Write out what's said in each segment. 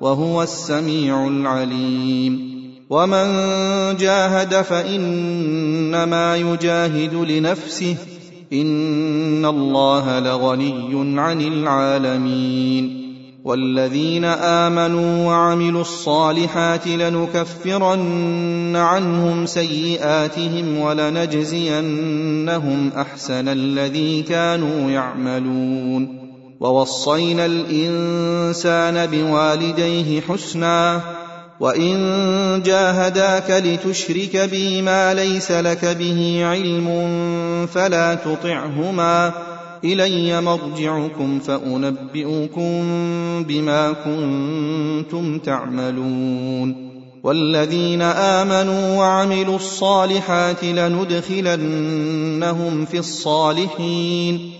وهو السميع العليم. ومن جاهد فإنما يجاهد لنفسه. إن الله لغني عن العالمين. والذين آمنوا وعملوا الصالحات لنكفرن عنهم سيئاتهم ولنجزينهم أحسن الذي كانوا يعملون. ووصينا الإنسان بوالديه حسنا وإن جاهداك لتشرك بي ما ليس لك به علم فلا تطعهما إلي مرجعكم فأنبئكم بما كنتم تعملون والذين آمنوا وعملوا الصالحات لندخلنهم في الصالحين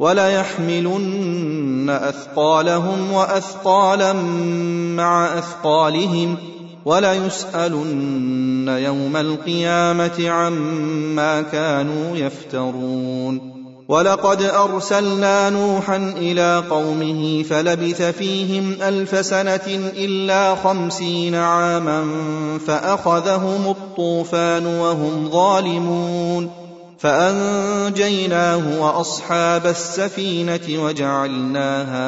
وليحملن أثقالهم وأثقالا مع أثقالهم وليسألن يوم القيامة عما كانوا يفترون ولقد أرسلنا نوحا إلى قومه فلبث فيهم ألف سنة إلا خمسين عاما فأخذهم الطوفان وهم ظالمون فأنجيناه وأصحاب السفينة وجعلناها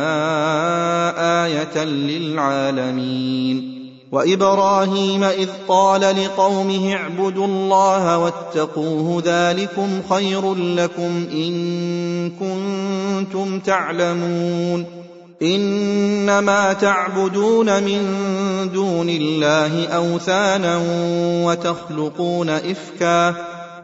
آية للعالمين. وإبراهيم إذ قال لقومه اعبدوا الله واتقوه ذلكم خير لكم إن كنتم تعلمون. إنما تعبدون من دون الله أوثانا وتخلقون إفكا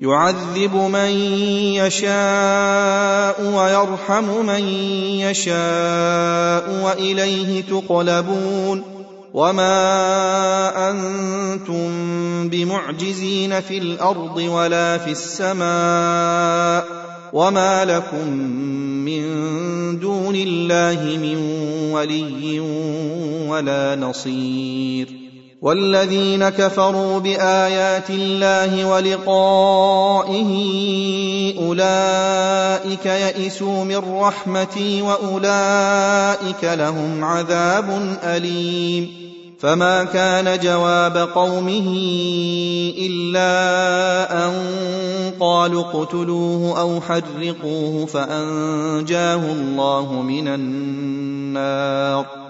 يعذب من يشاء ويرحم من يشاء وإليه تقلبون وما أنتم بمعجزين في الأرض ولا في السماء وما لكم من دون الله من ولي ولا نصير والذين كفروا بآيات الله ولقائه أولئك يئسوا من رحمتي وأولئك لهم عذاب أليم. فما كان جواب قومه إلا أن قالوا اقتلوه أو حرقوه فأنجاه الله من النار.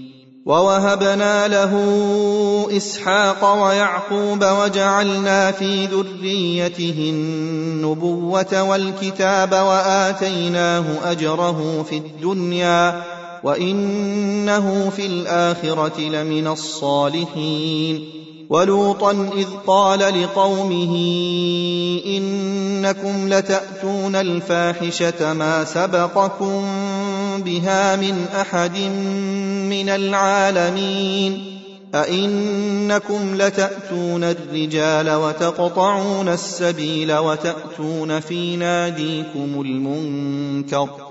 ووهبنا له إسحاق ويعقوب وجعلنا في ذريته النبوة والكتاب وآتيناه أجره في الدنيا وإنه في الآخرة لمن الصالحين ولوطا إذ قال لقومه إنكم لتأتون الفاحشة ما سبقكم بها من أحد من العالمين أئنكم لتأتون الرجال وتقطعون السبيل وتأتون في ناديكم المنكر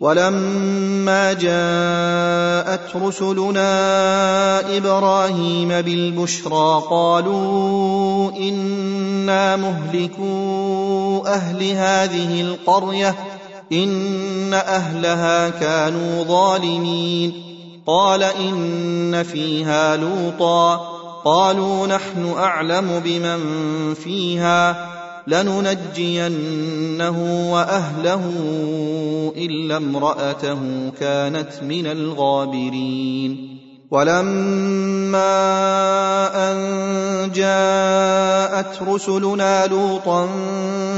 ولما جاءت رسلنا إبراهيم بالبشرى قالوا إنا مهلكو أهل هذه القرية إن أهلها كانوا ظالمين. قال إن فيها لوطا قالوا نحن أعلم بمن فيها. لننجينه وأهله إلا امرأته كانت من الغابرين. ولما أن جاءت رسلنا لوطا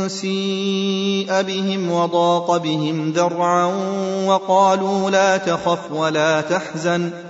سيء بهم وضاق بهم ذرعا وقالوا لا تخف ولا تحزن.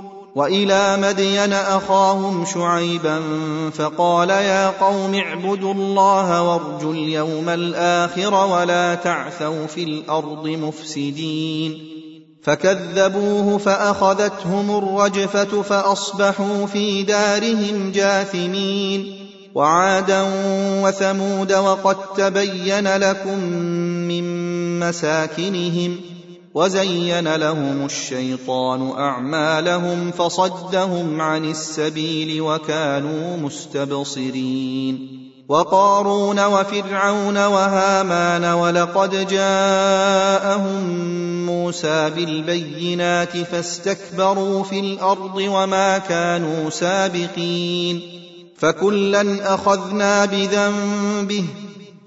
وإلى مدين أخاهم شعيبا فقال يا قوم اعبدوا الله وارجوا اليوم الآخر ولا تعثوا في الأرض مفسدين. فكذبوه فأخذتهم الرجفة فأصبحوا في دارهم جاثمين. وعادا وثمود وقد تبين لكم من مساكنهم وزين لهم الشيطان أعمالهم فصدهم عن السبيل وكانوا مستبصرين وقارون وفرعون وهامان ولقد جاءهم موسى بالبينات فاستكبروا في الأرض وما كانوا سابقين فكلا أخذنا بذنبه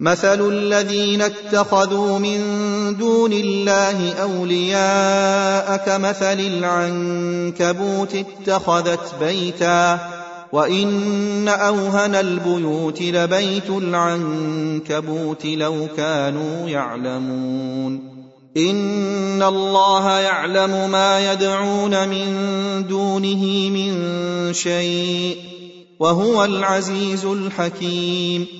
مثل الذين اتخذوا من دون الله أولياء كمثل العنكبوت اتخذت بيتا وإن أوهن البيوت لبيت العنكبوت لو كانوا يعلمون إن الله يعلم ما يدعون من دونه من شيء وهو العزيز الحكيم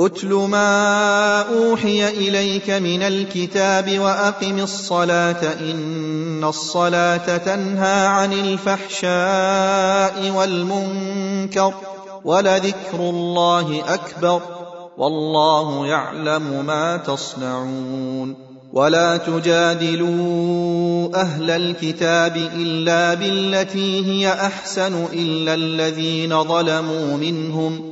اتل ما اوحي اليك من الكتاب واقم الصلاه ان الصلاه تنهى عن الفحشاء والمنكر ولذكر الله اكبر والله يعلم ما تصنعون ولا تجادلوا أهل الكتاب الا بالتي هي احسن الا الذين ظلموا منهم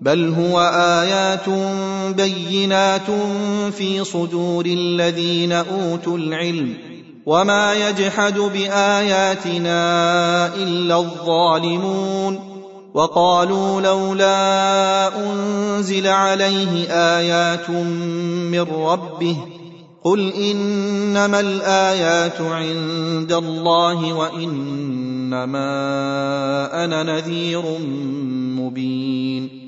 بل هو آيات بينات في صدور الذين أوتوا العلم وما يجحد بآياتنا إلا الظالمون وقالوا لولا أنزل عليه آيات من ربه قل إنما الآيات عند الله وإنما أنا نذير مبين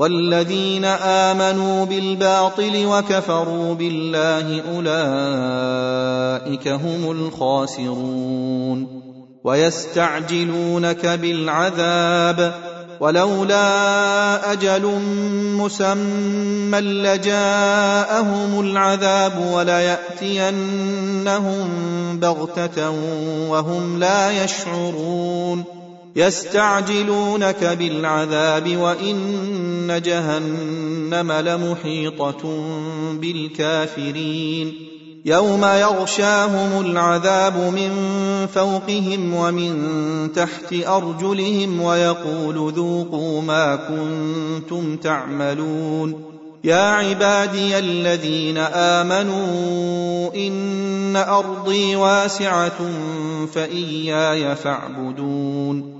والذين آمنوا بالباطل وكفروا بالله أولئك هم الخاسرون ويستعجلونك بالعذاب ولولا أجل مسمى لجاءهم العذاب وليأتينهم بغتة وهم لا يشعرون يستعجلونك بالعذاب وإن جهنم لمحيطة بالكافرين. يوم يغشاهم العذاب من فوقهم ومن تحت أرجلهم ويقول ذوقوا ما كنتم تعملون. يا عبادي الذين آمنوا إن أرضي واسعة فإياي فاعبدون.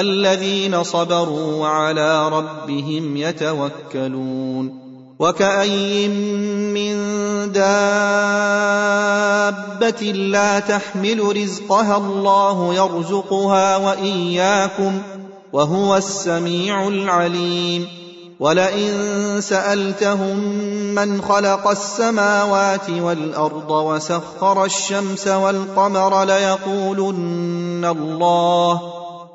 الذين صبروا وعلى ربهم يتوكلون وكاين من دابة لا تحمل رزقها الله يرزقها وإياكم وهو السميع العليم ولئن سألتهم من خلق السماوات والأرض وسخر الشمس والقمر ليقولن الله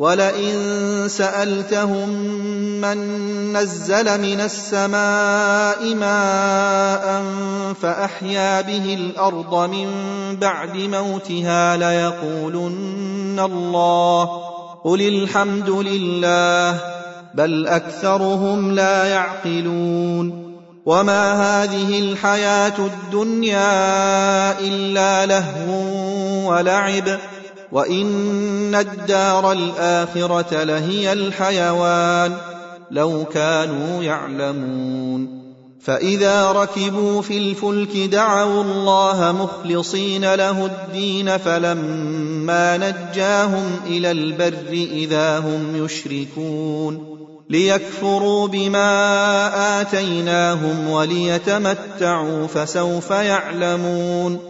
ولئن سألتهم من نزل من السماء ماء فأحيا به الأرض من بعد موتها ليقولن الله قل الحمد لله بل أكثرهم لا يعقلون وما هذه الحياة الدنيا إلا لهو ولعب وان الدار الاخره لهي الحيوان لو كانوا يعلمون فاذا ركبوا في الفلك دعوا الله مخلصين له الدين فلما نجاهم إلى البر اذا هم يشركون ليكفروا بما اتيناهم وليتمتعوا فسوف يعلمون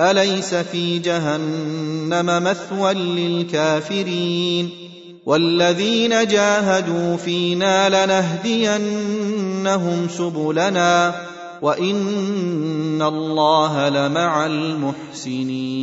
أليس في جهنم مثوى للكافرين والذين جاهدوا فينا لنهدينهم سبلنا وإن الله لمع المحسنين